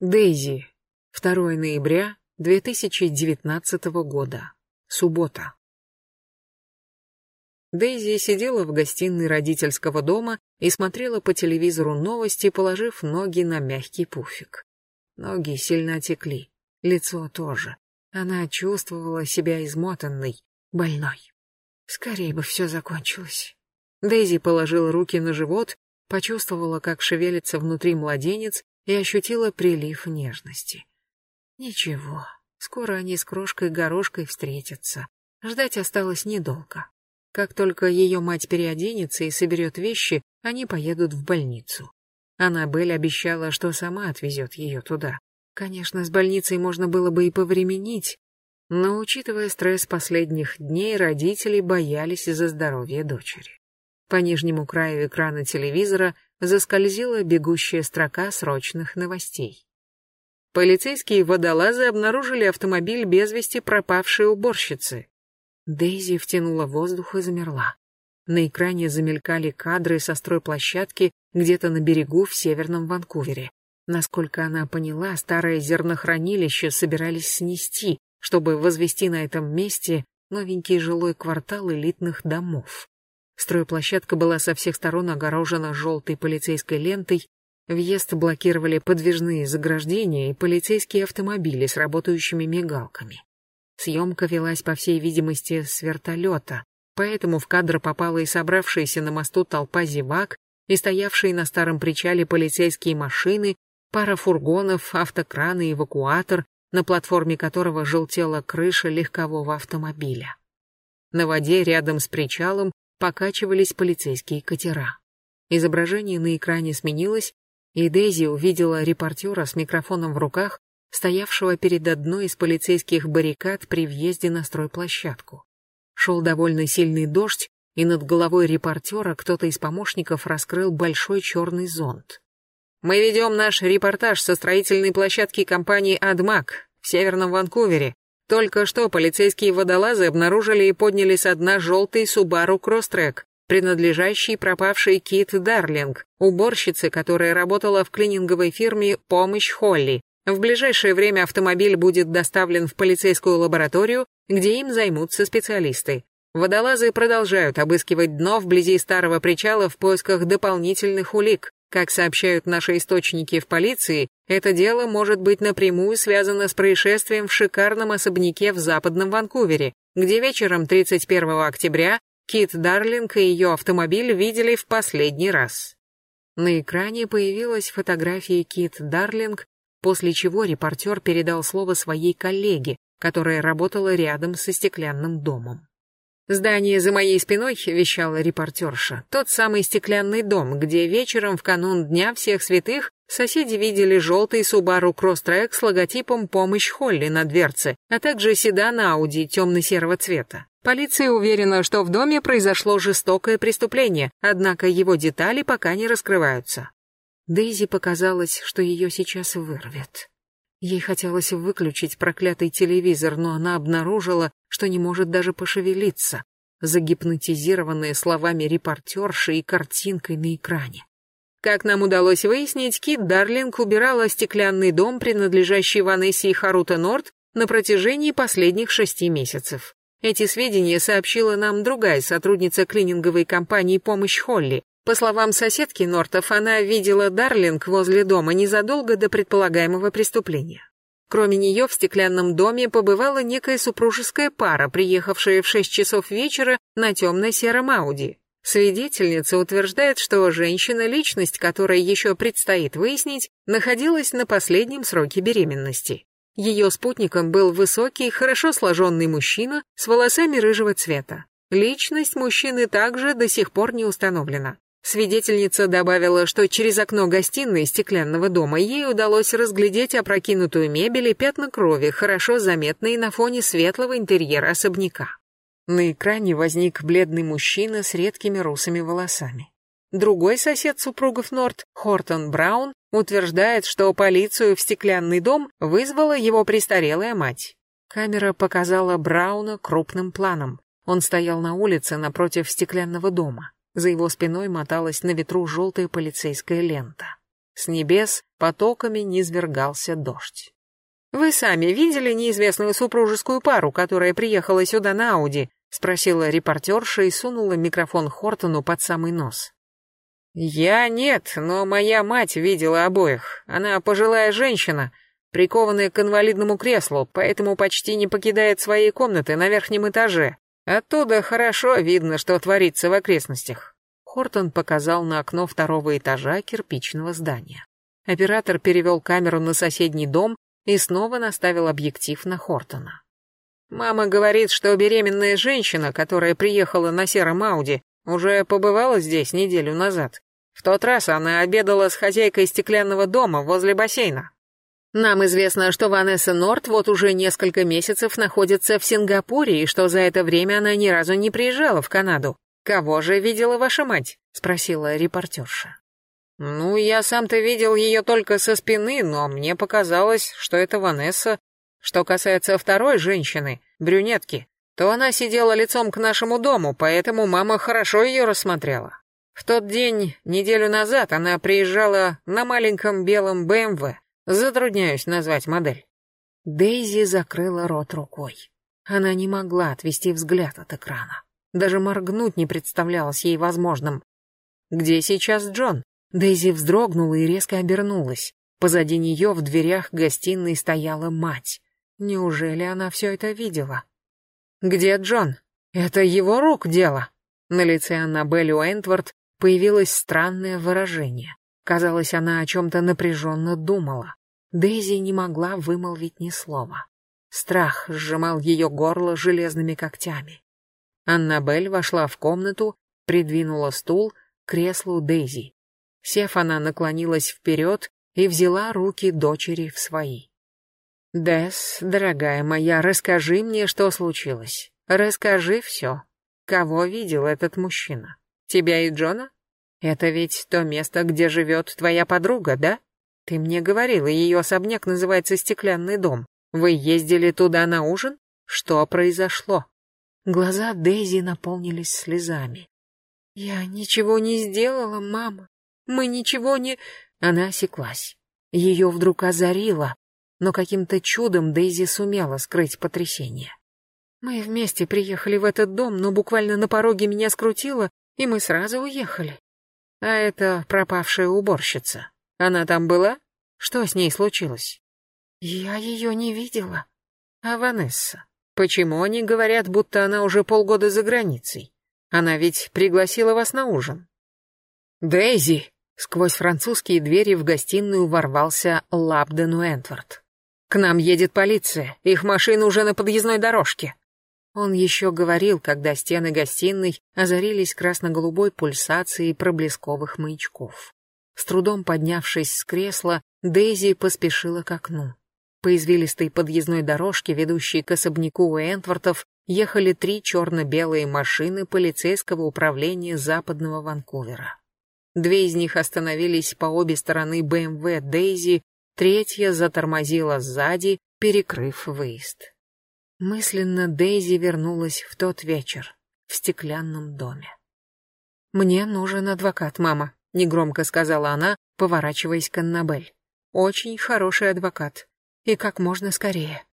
Дейзи. 2 ноября 2019 года. Суббота. Дейзи сидела в гостиной родительского дома и смотрела по телевизору новости, положив ноги на мягкий пуфик. Ноги сильно отекли, лицо тоже. Она чувствовала себя измотанной, больной. Скорее бы все закончилось. Дейзи положила руки на живот, почувствовала, как шевелится внутри младенец, и ощутила прилив нежности. Ничего, скоро они с крошкой-горошкой встретятся. Ждать осталось недолго. Как только ее мать переоденется и соберет вещи, они поедут в больницу. Аннабель обещала, что сама отвезет ее туда. Конечно, с больницей можно было бы и повременить, но, учитывая стресс последних дней, родители боялись за здоровье дочери. По нижнему краю экрана телевизора заскользила бегущая строка срочных новостей. Полицейские водолазы обнаружили автомобиль без вести пропавшей уборщицы. Дейзи втянула воздух и замерла. На экране замелькали кадры со стройплощадки где-то на берегу в северном Ванкувере. Насколько она поняла, старое зернохранилище собирались снести, чтобы возвести на этом месте новенький жилой квартал элитных домов. Стройплощадка была со всех сторон огорожена желтой полицейской лентой, въезд блокировали подвижные заграждения и полицейские автомобили с работающими мигалками. Съемка велась, по всей видимости, с вертолета, поэтому в кадр попала и собравшаяся на мосту толпа зевак, и стоявшие на старом причале полицейские машины, пара фургонов, автокран и эвакуатор, на платформе которого желтела крыша легкового автомобиля. На воде рядом с причалом покачивались полицейские катера. Изображение на экране сменилось, и Дейзи увидела репортера с микрофоном в руках, стоявшего перед одной из полицейских баррикад при въезде на стройплощадку. Шел довольно сильный дождь, и над головой репортера кто-то из помощников раскрыл большой черный зонт. «Мы ведем наш репортаж со строительной площадки компании «Адмак» в Северном Ванкувере. Только что полицейские водолазы обнаружили и подняли с дна желтый Subaru Crosstrek, принадлежащий пропавшей Кит Дарлинг, уборщице, которая работала в клининговой фирме «Помощь Холли». В ближайшее время автомобиль будет доставлен в полицейскую лабораторию, где им займутся специалисты. Водолазы продолжают обыскивать дно вблизи старого причала в поисках дополнительных улик. Как сообщают наши источники в полиции, это дело может быть напрямую связано с происшествием в шикарном особняке в западном Ванкувере, где вечером 31 октября Кит Дарлинг и ее автомобиль видели в последний раз. На экране появилась фотография Кит Дарлинг, после чего репортер передал слово своей коллеге, которая работала рядом со стеклянным домом. «Здание за моей спиной», — вещала репортерша, — «тот самый стеклянный дом, где вечером в канун Дня всех святых соседи видели желтый Subaru Crosstrek с логотипом «Помощь Холли» на дверце, а также седан Audi темно-серого цвета. Полиция уверена, что в доме произошло жестокое преступление, однако его детали пока не раскрываются». Дейзи показалось, что ее сейчас вырвет. Ей хотелось выключить проклятый телевизор, но она обнаружила, что не может даже пошевелиться, загипнотизированная словами репортерши и картинкой на экране. Как нам удалось выяснить, Кит Дарлинг убирала стеклянный дом, принадлежащий Ванессе и Харута Норт, на протяжении последних шести месяцев. Эти сведения сообщила нам другая сотрудница клининговой компании «Помощь Холли», по словам соседки Нортов, она видела Дарлинг возле дома незадолго до предполагаемого преступления. Кроме нее в стеклянном доме побывала некая супружеская пара, приехавшая в 6 часов вечера на темно-сером Ауди. Свидетельница утверждает, что женщина, личность которой еще предстоит выяснить, находилась на последнем сроке беременности. Ее спутником был высокий, хорошо сложенный мужчина с волосами рыжего цвета. Личность мужчины также до сих пор не установлена. Свидетельница добавила, что через окно гостиной стеклянного дома ей удалось разглядеть опрокинутую мебель и пятна крови, хорошо заметные на фоне светлого интерьера особняка. На экране возник бледный мужчина с редкими русыми волосами. Другой сосед супругов Норт, Хортон Браун, утверждает, что полицию в стеклянный дом вызвала его престарелая мать. Камера показала Брауна крупным планом. Он стоял на улице напротив стеклянного дома. За его спиной моталась на ветру желтая полицейская лента. С небес потоками низвергался дождь. «Вы сами видели неизвестную супружескую пару, которая приехала сюда на Ауди?» — спросила репортерша и сунула микрофон Хортону под самый нос. «Я нет, но моя мать видела обоих. Она пожилая женщина, прикованная к инвалидному креслу, поэтому почти не покидает своей комнаты на верхнем этаже. Оттуда хорошо видно, что творится в окрестностях». Хортон показал на окно второго этажа кирпичного здания. Оператор перевел камеру на соседний дом и снова наставил объектив на Хортона. «Мама говорит, что беременная женщина, которая приехала на сером Ауди, уже побывала здесь неделю назад. В тот раз она обедала с хозяйкой стеклянного дома возле бассейна. Нам известно, что Ванесса Норт вот уже несколько месяцев находится в Сингапуре и что за это время она ни разу не приезжала в Канаду. Кого же видела ваша мать? спросила репортерша. Ну, я сам-то видел ее только со спины, но мне показалось, что это Ванесса. Что касается второй женщины, брюнетки, то она сидела лицом к нашему дому, поэтому мама хорошо ее рассмотрела. В тот день, неделю назад, она приезжала на маленьком белом БМВ. Затрудняюсь назвать модель. Дейзи закрыла рот рукой. Она не могла отвести взгляд от экрана. Даже моргнуть не представлялось ей возможным. «Где сейчас Джон?» Дейзи вздрогнула и резко обернулась. Позади нее в дверях гостиной стояла мать. Неужели она все это видела? «Где Джон? Это его рук дело?» На лице Аннабель Уэнтворд появилось странное выражение. Казалось, она о чем-то напряженно думала. Дейзи не могла вымолвить ни слова. Страх сжимал ее горло железными когтями. Аннабель вошла в комнату, придвинула стул к креслу Дейзи. Сев, она наклонилась вперед и взяла руки дочери в свои. «Десс, дорогая моя, расскажи мне, что случилось. Расскажи все. Кого видел этот мужчина? Тебя и Джона? Это ведь то место, где живет твоя подруга, да? Ты мне говорила, ее особняк называется «Стеклянный дом». Вы ездили туда на ужин? Что произошло?» Глаза Дейзи наполнились слезами. «Я ничего не сделала, мама. Мы ничего не...» Она осеклась. Ее вдруг озарило, но каким-то чудом Дейзи сумела скрыть потрясение. Мы вместе приехали в этот дом, но буквально на пороге меня скрутило, и мы сразу уехали. А это пропавшая уборщица. Она там была? Что с ней случилось? Я ее не видела. А Ванесса? Почему они говорят, будто она уже полгода за границей? Она ведь пригласила вас на ужин. Дейзи! Сквозь французские двери в гостиную ворвался Лабден Уэнтворд. «К нам едет полиция, их машина уже на подъездной дорожке». Он еще говорил, когда стены гостиной озарились красно-голубой пульсацией проблесковых маячков. С трудом поднявшись с кресла, Дейзи поспешила к окну. По извилистой подъездной дорожке, ведущей к особняку Уэнтвортов, ехали три черно-белые машины полицейского управления западного Ванкувера. Две из них остановились по обе стороны БМВ Дейзи, третья затормозила сзади, перекрыв выезд. Мысленно Дейзи вернулась в тот вечер, в стеклянном доме. «Мне нужен адвокат, мама», — негромко сказала она, поворачиваясь к Аннабель. «Очень хороший адвокат. И как можно скорее».